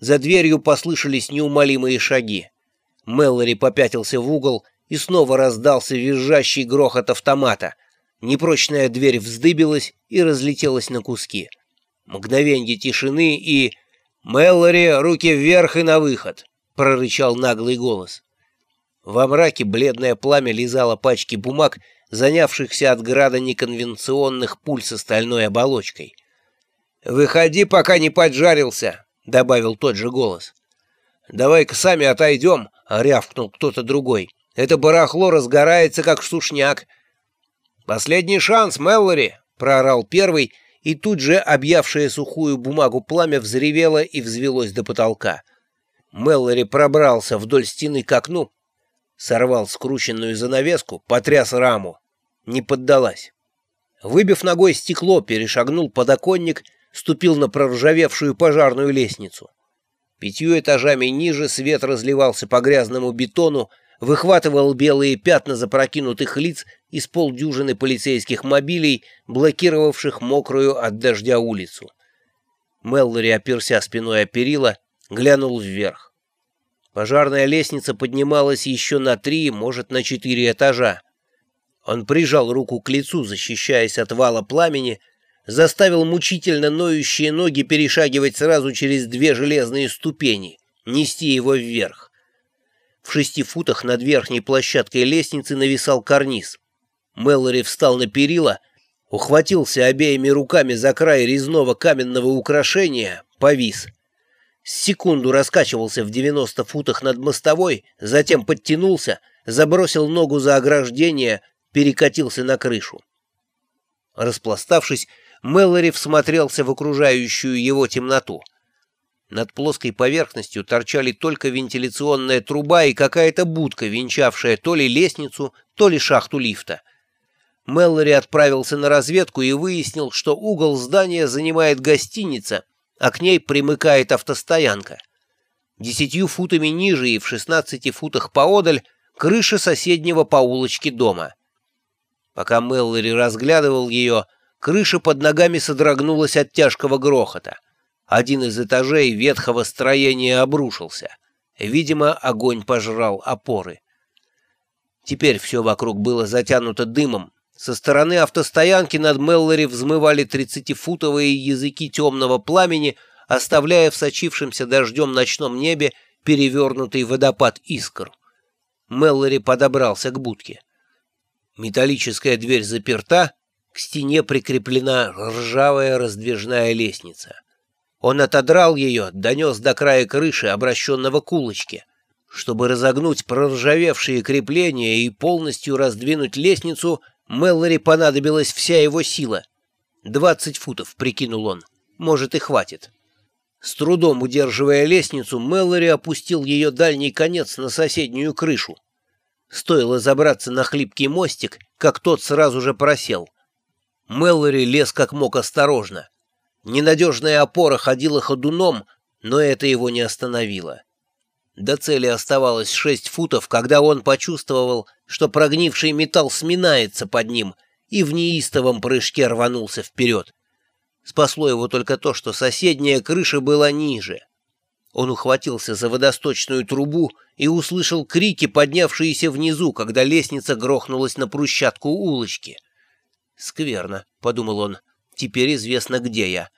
За дверью послышались неумолимые шаги. Мэллори попятился в угол, и снова раздался визжащий грохот автомата. Непрочная дверь вздыбилась и разлетелась на куски. Мгновенье тишины и... «Мэллори, руки вверх и на выход!» — прорычал наглый голос. Во мраке бледное пламя лизало пачки бумаг, занявшихся от града неконвенционных пуль с стальной оболочкой. «Выходи, пока не поджарился!» — добавил тот же голос. «Давай-ка сами отойдем!» — рявкнул кто-то другой. «Это барахло разгорается, как сушняк!» «Последний шанс, Мэллори!» — проорал первый, и тут же объявшее сухую бумагу пламя взревело и взвелось до потолка. Мэллори пробрался вдоль стены к окну, сорвал скрученную занавеску, потряс раму. Не поддалась. Выбив ногой стекло, перешагнул подоконник, ступил на проржавевшую пожарную лестницу. Пятью этажами ниже свет разливался по грязному бетону, выхватывал белые пятна запрокинутых лиц из полдюжины полицейских мобилей, блокировавших мокрую от дождя улицу. Меллори, оперся спиной о перила, глянул вверх. Пожарная лестница поднималась еще на три, может, на четыре этажа. Он прижал руку к лицу, защищаясь от вала пламени, заставил мучительно ноющие ноги перешагивать сразу через две железные ступени, нести его вверх. В шести футах над верхней площадкой лестницы нависал карниз. Мэллори встал на перила, ухватился обеими руками за край резного каменного украшения, повис. Секунду раскачивался в 90 футах над мостовой, затем подтянулся, забросил ногу за ограждение, перекатился на крышу. Распластавшись, Мэллори всмотрелся в окружающую его темноту. Над плоской поверхностью торчали только вентиляционная труба и какая-то будка, венчавшая то ли лестницу, то ли шахту лифта. Мэллори отправился на разведку и выяснил, что угол здания занимает гостиница, а к ней примыкает автостоянка. Десятью футами ниже и в шестнадцати футах поодаль крыша соседнего по улочке дома. Пока Мэллори разглядывал ее, Крыша под ногами содрогнулась от тяжкого грохота. Один из этажей ветхого строения обрушился. Видимо, огонь пожрал опоры. Теперь все вокруг было затянуто дымом. Со стороны автостоянки над Меллори взмывали тридцатифутовые языки темного пламени, оставляя в сочившемся дождем ночном небе перевернутый водопад искр. Меллори подобрался к будке. Металлическая дверь заперта, к стене прикреплена ржавая раздвижная лестница. Он отодрал ее, донес до края крыши, обращенного к улочке. Чтобы разогнуть проржавевшие крепления и полностью раздвинуть лестницу, Мэллори понадобилась вся его сила. «Двадцать футов», — прикинул он. «Может, и хватит». С трудом удерживая лестницу, Мэллори опустил ее дальний конец на соседнюю крышу. Стоило забраться на хлипкий мостик, как тот сразу же просел. Мэллори лез как мог осторожно. Ненадежная опора ходила ходуном, но это его не остановило. До цели оставалось шесть футов, когда он почувствовал, что прогнивший металл сминается под ним, и в неистовом прыжке рванулся вперед. Спасло его только то, что соседняя крыша была ниже. Он ухватился за водосточную трубу и услышал крики, поднявшиеся внизу, когда лестница грохнулась на брусчатку улочки. «Скверно», — подумал он, — «теперь известно, где я».